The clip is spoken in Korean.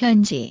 편지.